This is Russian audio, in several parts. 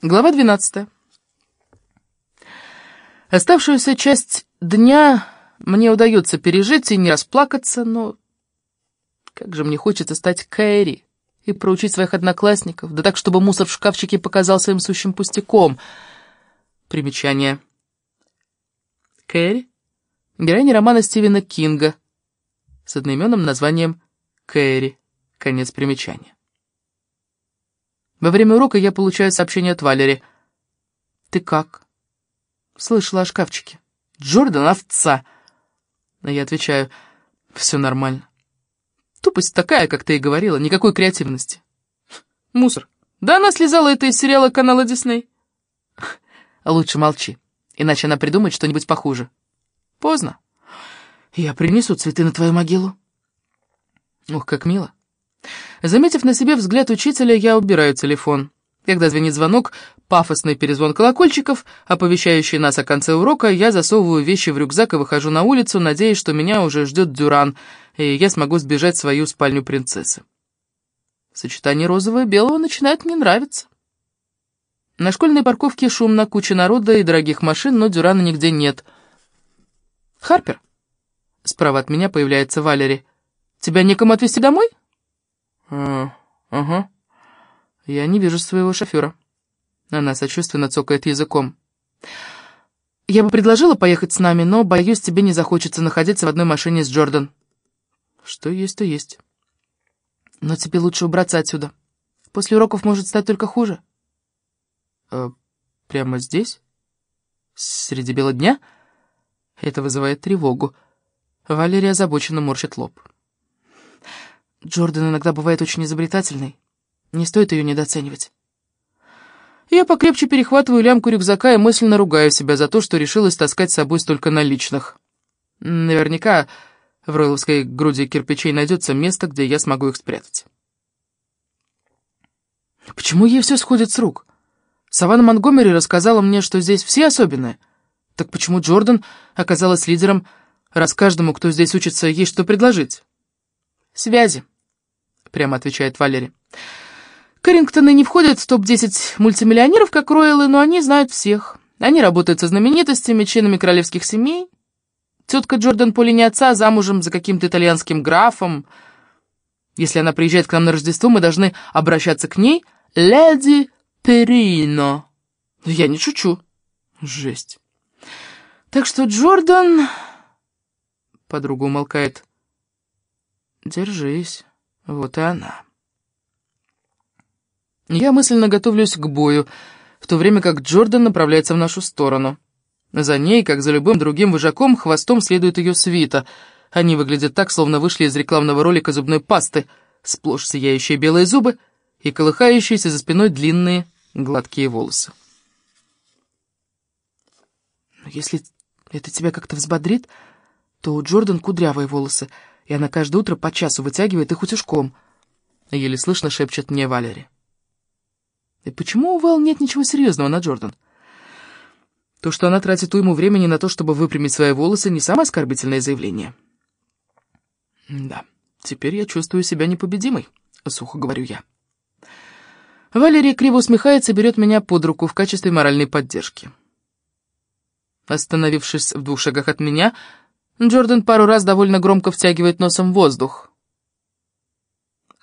Глава 12. Оставшуюся часть дня мне удается пережить и не расплакаться, но как же мне хочется стать Кэрри и проучить своих одноклассников, да так, чтобы мусор в шкафчике показался им сущим пустяком. Примечание. Кэрри — героиня романа Стивена Кинга с одноименным названием «Кэрри». Конец примечания. Во время урока я получаю сообщение от Валери. «Ты как?» «Слышала о шкафчике». «Джордан — овца!» Но я отвечаю, «Все нормально». Тупость такая, как ты и говорила, никакой креативности. Мусор. Да она слезала это из сериала канала Дисней. Лучше молчи, иначе она придумает что-нибудь похуже. Поздно. Я принесу цветы на твою могилу. Ух, как мило. Заметив на себе взгляд учителя, я убираю телефон. Когда звенит звонок, пафосный перезвон колокольчиков, оповещающий нас о конце урока, я засовываю вещи в рюкзак и выхожу на улицу, надеясь, что меня уже ждет Дюран, и я смогу сбежать в свою спальню принцессы. Сочетание розового и белого начинает мне нравиться. На школьной парковке шумно, куча народа и дорогих машин, но Дюрана нигде нет. «Харпер?» Справа от меня появляется Валери. «Тебя некому отвезти домой?» «А, ага. Я не вижу своего шофера». Она сочувственно цокает языком. «Я бы предложила поехать с нами, но, боюсь, тебе не захочется находиться в одной машине с Джордан». «Что есть, то есть». «Но тебе лучше убраться отсюда. После уроков может стать только хуже». «Э, «Прямо здесь? Среди бела дня?» Это вызывает тревогу. Валерия озабоченно морщит лоб. Джордан иногда бывает очень изобретательной. Не стоит ее недооценивать. Я покрепче перехватываю лямку рюкзака и мысленно ругаю себя за то, что решилась таскать с собой столько наличных. Наверняка в ройловской груди кирпичей найдется место, где я смогу их спрятать. Почему ей все сходит с рук? Саванна Монгомери рассказала мне, что здесь все особенные. Так почему Джордан оказалась лидером, раз каждому, кто здесь учится, есть что предложить? «Связи», — прямо отвечает Валерий. «Каррингтоны не входят в топ-10 мультимиллионеров, как Ройлы, но они знают всех. Они работают со знаменитостями, членами королевских семей. Тетка Джордан по линии отца замужем за каким-то итальянским графом. Если она приезжает к нам на Рождество, мы должны обращаться к ней «Леди Перино». Я не шучу. Жесть. Так что Джордан... Подруга умолкает. Держись, вот и она. Я мысленно готовлюсь к бою, в то время как Джордан направляется в нашу сторону. За ней, как за любым другим вожаком, хвостом следует ее свита. Они выглядят так, словно вышли из рекламного ролика зубной пасты, сплошь сияющие белые зубы и колыхающиеся за спиной длинные гладкие волосы. Но если это тебя как-то взбодрит, то у Джордан кудрявые волосы — и она каждое утро по часу вытягивает их утюжком. Еле слышно шепчет мне Валери. И почему у Вэл нет ничего серьезного на Джордан? То, что она тратит уйму времени на то, чтобы выпрямить свои волосы, не самое оскорбительное заявление. Да, теперь я чувствую себя непобедимой, сухо говорю я. Валерия криво усмехается и берет меня под руку в качестве моральной поддержки. Остановившись в двух шагах от меня, Джордан пару раз довольно громко втягивает носом воздух.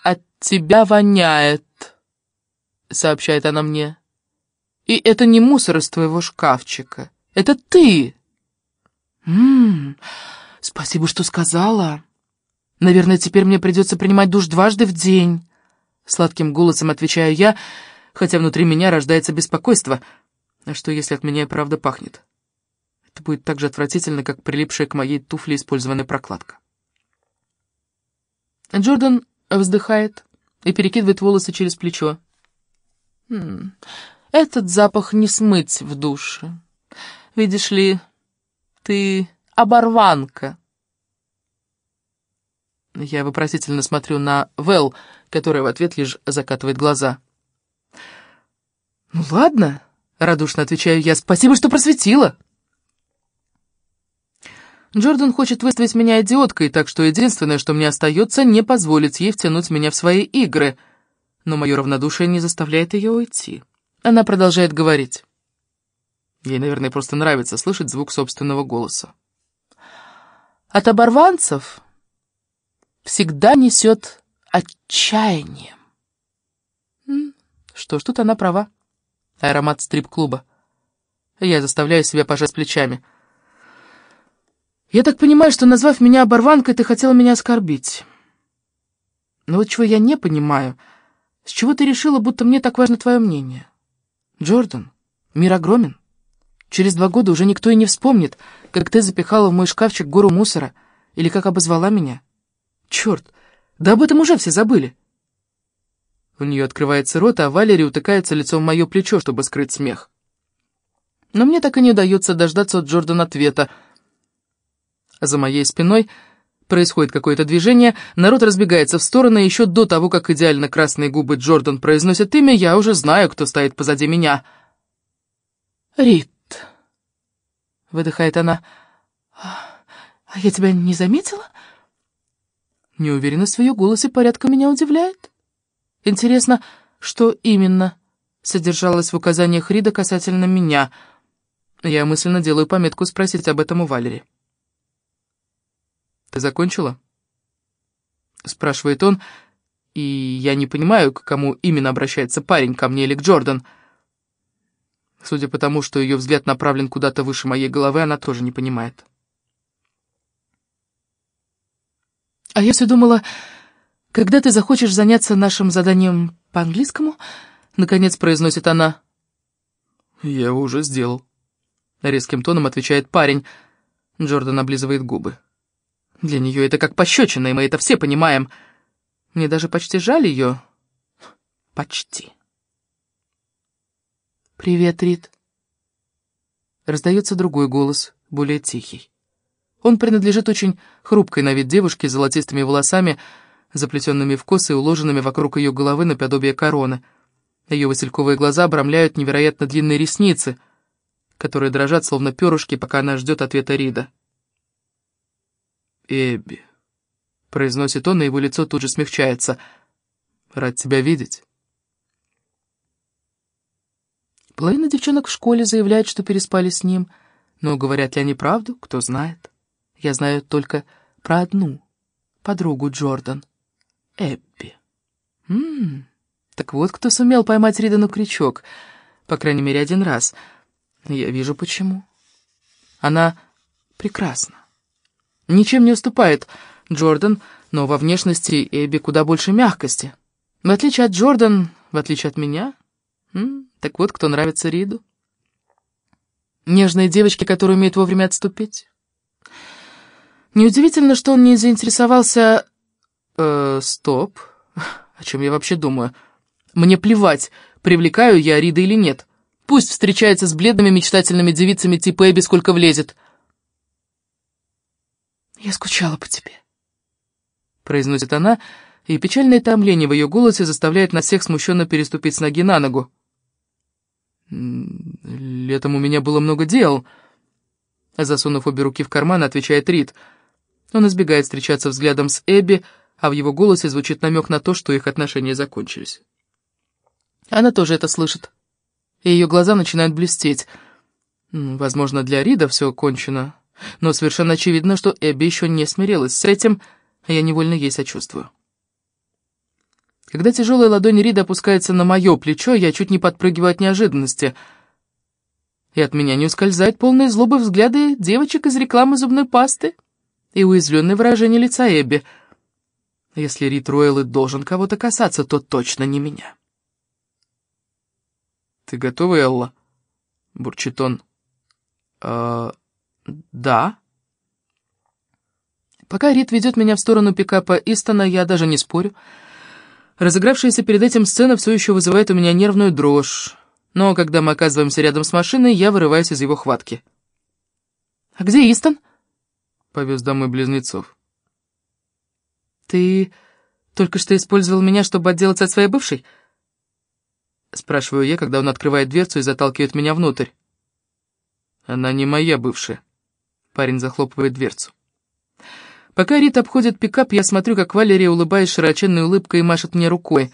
«От тебя воняет», — сообщает она мне. «И это не мусор из твоего шкафчика. Это ты!» «Ммм, спасибо, что сказала. Наверное, теперь мне придется принимать душ дважды в день», — сладким голосом отвечаю я, хотя внутри меня рождается беспокойство. А что, если от меня и правда пахнет? Это будет так же отвратительно, как прилипшая к моей туфле использованная прокладка. Джордан вздыхает и перекидывает волосы через плечо. «Хм, этот запах не смыть в душе. Видишь ли, ты оборванка». Я вопросительно смотрю на Вэл, которая в ответ лишь закатывает глаза. «Ну ладно», — радушно отвечаю я, — «спасибо, что просветила». Джордан хочет выставить меня идиоткой, так что единственное, что мне остается, не позволить ей втянуть меня в свои игры. Но мое равнодушие не заставляет ее уйти. Она продолжает говорить. Ей, наверное, просто нравится слышать звук собственного голоса. От оборванцев всегда несет отчаяние. Что ж, тут она права. Аромат стрип-клуба. Я заставляю себя пожать плечами. Я так понимаю, что, назвав меня оборванкой, ты хотела меня оскорбить. Но вот чего я не понимаю, с чего ты решила, будто мне так важно твое мнение? Джордан, мир огромен. Через два года уже никто и не вспомнит, как ты запихала в мой шкафчик гору мусора или как обозвала меня. Черт, да об этом уже все забыли. У нее открывается рот, а Валерий утыкается лицом в мое плечо, чтобы скрыть смех. Но мне так и не удается дождаться от Джордана ответа. За моей спиной происходит какое-то движение, народ разбегается в стороны, и еще до того, как идеально красные губы Джордан произносят имя, я уже знаю, кто стоит позади меня. «Рит», — выдыхает она, — «а я тебя не заметила?» Неуверенность в ее голосе порядка меня удивляет. Интересно, что именно содержалось в указаниях Рида касательно меня. Я мысленно делаю пометку спросить об этом у Валери. «Ты закончила?» Спрашивает он, и я не понимаю, к кому именно обращается парень, ко мне или к Джордан. Судя по тому, что ее взгляд направлен куда-то выше моей головы, она тоже не понимает. А я все думала, когда ты захочешь заняться нашим заданием по-английскому, наконец произносит она. Я уже сделал. Резким тоном отвечает парень. Джордан облизывает губы. Для нее это как пощечина, и мы это все понимаем. Мне даже почти жаль ее. Почти. «Привет, Рит». Раздается другой голос, более тихий. Он принадлежит очень хрупкой на вид девушке с золотистыми волосами, заплетенными в косы и уложенными вокруг ее головы наподобие короны. Ее васильковые глаза обрамляют невероятно длинные ресницы, которые дрожат, словно перышки, пока она ждет ответа Рида. «Эбби», — произносит он, и его лицо тут же смягчается. «Рад тебя видеть». Половина девчонок в школе заявляет, что переспали с ним, но говорят ли они правду, кто знает. Я знаю только про одну подругу Джордан, Эбби. Ммм, так вот кто сумел поймать Рида на крючок, по крайней мере, один раз. Я вижу, почему. Она прекрасна. Ничем не уступает Джордан, но во внешности Эбби куда больше мягкости. В отличие от Джордан, в отличие от меня, м так вот кто нравится Риду. Нежные девочки, которые умеют вовремя отступить. Неудивительно, что он не заинтересовался... Э, стоп. О чем я вообще думаю? Мне плевать, привлекаю я Рида или нет. Пусть встречается с бледными мечтательными девицами типа Эбби, сколько влезет. «Я скучала по тебе», — произносит она, и печальное томление в ее голосе заставляет нас всех смущенно переступить с ноги на ногу. «Летом у меня было много дел», — засунув обе руки в карман, отвечает Рид — он избегает встречаться взглядом с Эбби, а в его голосе звучит намек на то, что их отношения закончились. Она тоже это слышит, и ее глаза начинают блестеть. Возможно, для Рида все кончено, но совершенно очевидно, что Эбби еще не смирилась с этим, а я невольно ей сочувствую. Когда тяжелая ладонь Рида опускается на мое плечо, я чуть не подпрыгиваю от неожиданности. И от меня не ускользают полные злобы взгляды девочек из рекламы зубной пасты и уязвленное выражение лица Эбби. Если Рит Ройл и должен кого-то касаться, то точно не меня. «Ты готова, Элла?» — бурчит он. «Э, да». Пока Рит ведет меня в сторону пикапа Истона, я даже не спорю. Разыгравшаяся перед этим сцена все еще вызывает у меня нервную дрожь. Но когда мы оказываемся рядом с машиной, я вырываюсь из его хватки. «А где Истон?» повез домой близнецов. «Ты только что использовал меня, чтобы отделаться от своей бывшей?» Спрашиваю я, когда он открывает дверцу и заталкивает меня внутрь. «Она не моя бывшая». Парень захлопывает дверцу. Пока Рита обходит пикап, я смотрю, как Валерия, улыбаясь широченной улыбкой, машет мне рукой.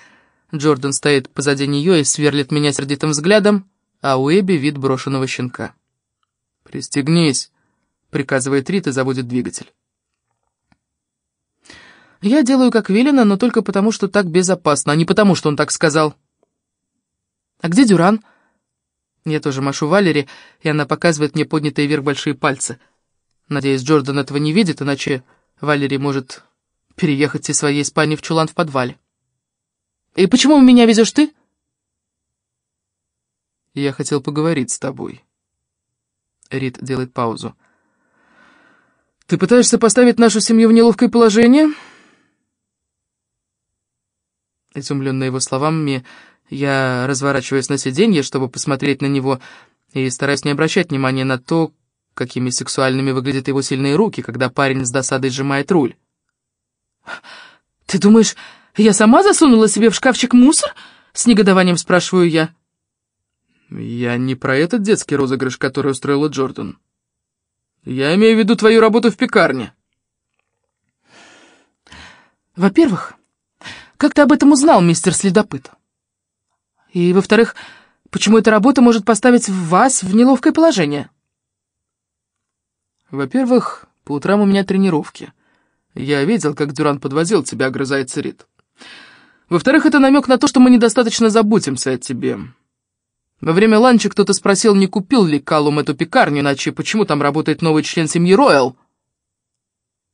Джордан стоит позади нее и сверлит меня сердитым взглядом, а у Эбби вид брошенного щенка. «Пристегнись», — приказывает Рит и заводит двигатель. Я делаю как велено, но только потому, что так безопасно, а не потому, что он так сказал. «А где Дюран?» Я тоже машу Валери, и она показывает мне поднятые вверх большие пальцы. Надеюсь, Джордан этого не видит, иначе Валери может переехать из своей спальни в чулан в подвале. «И почему меня везешь ты?» «Я хотел поговорить с тобой». Рид делает паузу. «Ты пытаешься поставить нашу семью в неловкое положение?» Изумленная его словами, я разворачиваюсь на сиденье, чтобы посмотреть на него, и стараюсь не обращать внимания на то, какими сексуальными выглядят его сильные руки, когда парень с досадой сжимает руль. «Ты думаешь, я сама засунула себе в шкафчик мусор?» — с негодованием спрашиваю я. «Я не про этот детский розыгрыш, который устроила Джордан. Я имею в виду твою работу в пекарне». «Во-первых, как ты об этом узнал, мистер Следопыт?» И, во-вторых, почему эта работа может поставить вас в неловкое положение? Во-первых, по утрам у меня тренировки. Я видел, как Дюран подвозил тебя, огрызается Рит. Во-вторых, это намек на то, что мы недостаточно заботимся о тебе. Во время ланча кто-то спросил, не купил ли Калум эту пекарню, иначе почему там работает новый член семьи Ройл?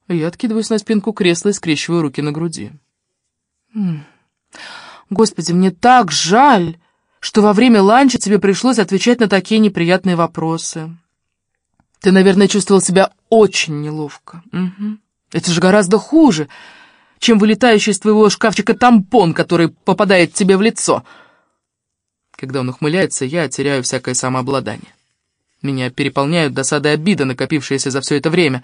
Я откидываюсь на спинку кресла и скрещиваю руки на груди. Господи, мне так жаль, что во время ланча тебе пришлось отвечать на такие неприятные вопросы. Ты, наверное, чувствовал себя очень неловко. Угу. Это же гораздо хуже, чем вылетающий из твоего шкафчика тампон, который попадает тебе в лицо. Когда он ухмыляется, я теряю всякое самообладание. Меня переполняют досады и обида, накопившиеся за все это время.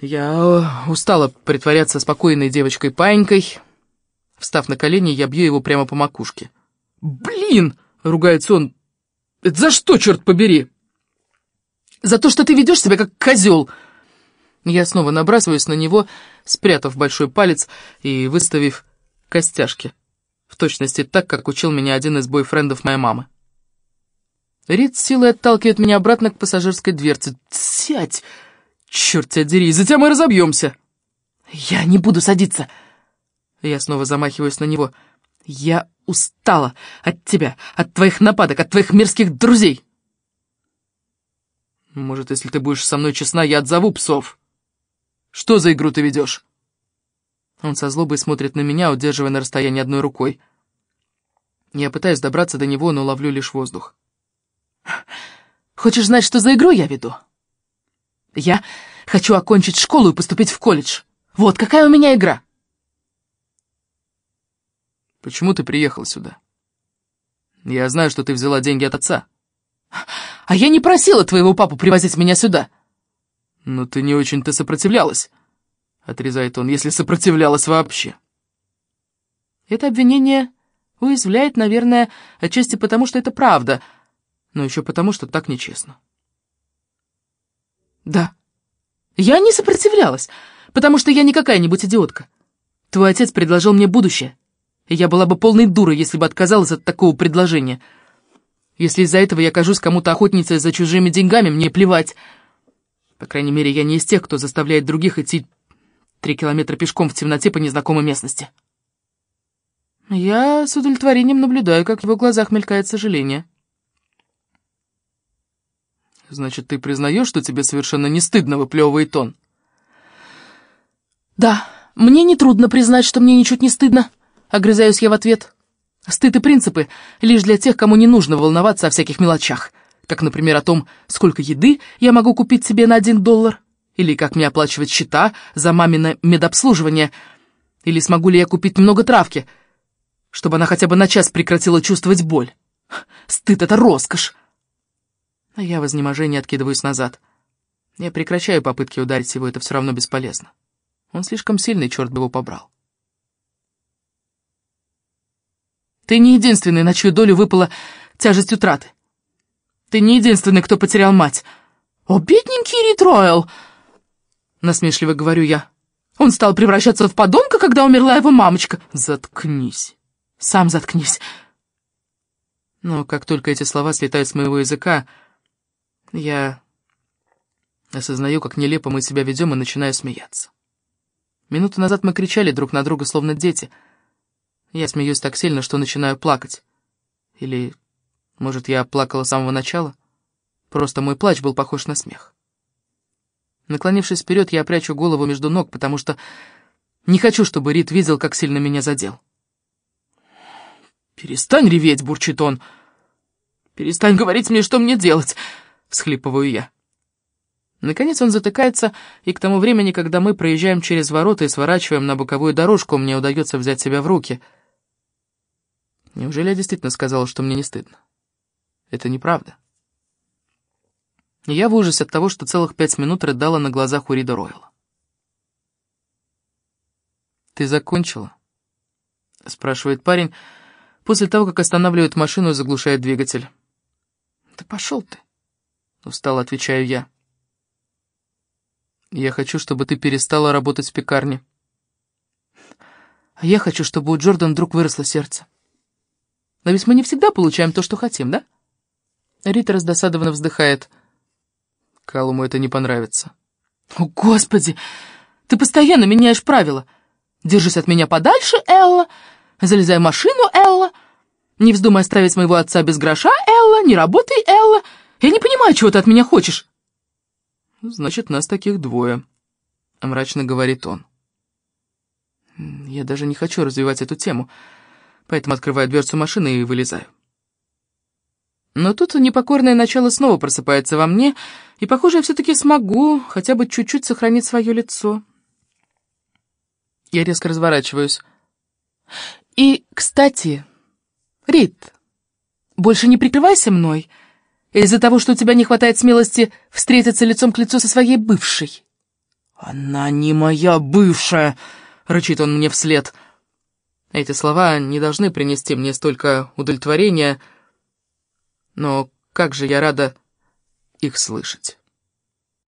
Я устала притворяться спокойной девочкой-панькой, Встав на колени, я бью его прямо по макушке. «Блин!» — ругается он. «Это за что, черт побери?» «За то, что ты ведешь себя как козел!» Я снова набрасываюсь на него, спрятав большой палец и выставив костяшки. В точности так, как учил меня один из бойфрендов моей мамы. Рид силой отталкивает меня обратно к пассажирской дверце. «Сядь! Черт тебя дери, за тебя мы разобьемся!» «Я не буду садиться!» Я снова замахиваюсь на него. «Я устала от тебя, от твоих нападок, от твоих мерзких друзей!» «Может, если ты будешь со мной честна, я отзову псов? Что за игру ты ведешь?» Он со злобой смотрит на меня, удерживая на расстоянии одной рукой. Я пытаюсь добраться до него, но ловлю лишь воздух. «Хочешь знать, что за игру я веду?» «Я хочу окончить школу и поступить в колледж. Вот какая у меня игра!» Почему ты приехал сюда? Я знаю, что ты взяла деньги от отца. А я не просила твоего папу привозить меня сюда. Но ты не очень-то сопротивлялась, отрезает он, если сопротивлялась вообще. Это обвинение уязвляет, наверное, отчасти потому, что это правда, но еще потому, что так нечестно. Да, я не сопротивлялась, потому что я не какая-нибудь идиотка. Твой отец предложил мне будущее и я была бы полной дурой, если бы отказалась от такого предложения. Если из-за этого я кажусь кому-то охотницей за чужими деньгами, мне плевать. По крайней мере, я не из тех, кто заставляет других идти три километра пешком в темноте по незнакомой местности. Я с удовлетворением наблюдаю, как в его глазах мелькает сожаление. «Значит, ты признаешь, что тебе совершенно не стыдно выплевывает он?» «Да, мне нетрудно признать, что мне ничуть не стыдно». Огрызаюсь я в ответ. Стыд и принципы лишь для тех, кому не нужно волноваться о всяких мелочах, как, например, о том, сколько еды я могу купить себе на один доллар, или как мне оплачивать счета за мамино медобслуживание, или смогу ли я купить немного травки, чтобы она хотя бы на час прекратила чувствовать боль. Стыд — это роскошь. А я в изнеможении откидываюсь назад. Я прекращаю попытки ударить его, это все равно бесполезно. Он слишком сильный, черт бы его побрал. Ты не единственный, на чью долю выпала тяжесть утраты. Ты не единственный, кто потерял мать. О, бедненький Рит Ройл! Насмешливо говорю я. Он стал превращаться в подонка, когда умерла его мамочка. Заткнись. Сам заткнись. Но как только эти слова слетают с моего языка, я осознаю, как нелепо мы себя ведем, и начинаю смеяться. Минуту назад мы кричали друг на друга, словно дети. Я смеюсь так сильно, что начинаю плакать. Или, может, я плакала с самого начала? Просто мой плач был похож на смех. Наклонившись вперед, я прячу голову между ног, потому что не хочу, чтобы Рид видел, как сильно меня задел. «Перестань реветь!» — бурчит он. «Перестань говорить мне, что мне делать!» — всхлипываю я. Наконец он затыкается, и к тому времени, когда мы проезжаем через ворота и сворачиваем на боковую дорожку, мне удается взять себя в руки. Неужели я действительно сказала, что мне не стыдно? Это неправда. Я в ужасе от того, что целых пять минут рыдала на глазах у Рида Ройла. «Ты закончила?» — спрашивает парень, — после того, как останавливает машину и заглушает двигатель. «Да пошел ты!» — устало отвечаю я. «Я хочу, чтобы ты перестала работать в пекарне». «А я хочу, чтобы у Джордан вдруг выросло сердце. Но ведь мы не всегда получаем то, что хотим, да?» Рита раздосадованно вздыхает. Калуму это не понравится. «О, Господи! Ты постоянно меняешь правила. Держись от меня подальше, Элла!» Залезай в машину, Элла. Не вздумай оставить моего отца без гроша, Элла. Не работай, Элла. Я не понимаю, чего ты от меня хочешь. Значит, нас таких двое, мрачно говорит он. Я даже не хочу развивать эту тему, поэтому открываю дверцу машины и вылезаю. Но тут непокорное начало снова просыпается во мне, и, похоже, я все-таки смогу хотя бы чуть-чуть сохранить свое лицо. Я резко разворачиваюсь. И, кстати, Рит, больше не прикрывайся мной из-за того, что у тебя не хватает смелости встретиться лицом к лицу со своей бывшей. «Она не моя бывшая!» — рычит он мне вслед. Эти слова не должны принести мне столько удовлетворения, но как же я рада их слышать.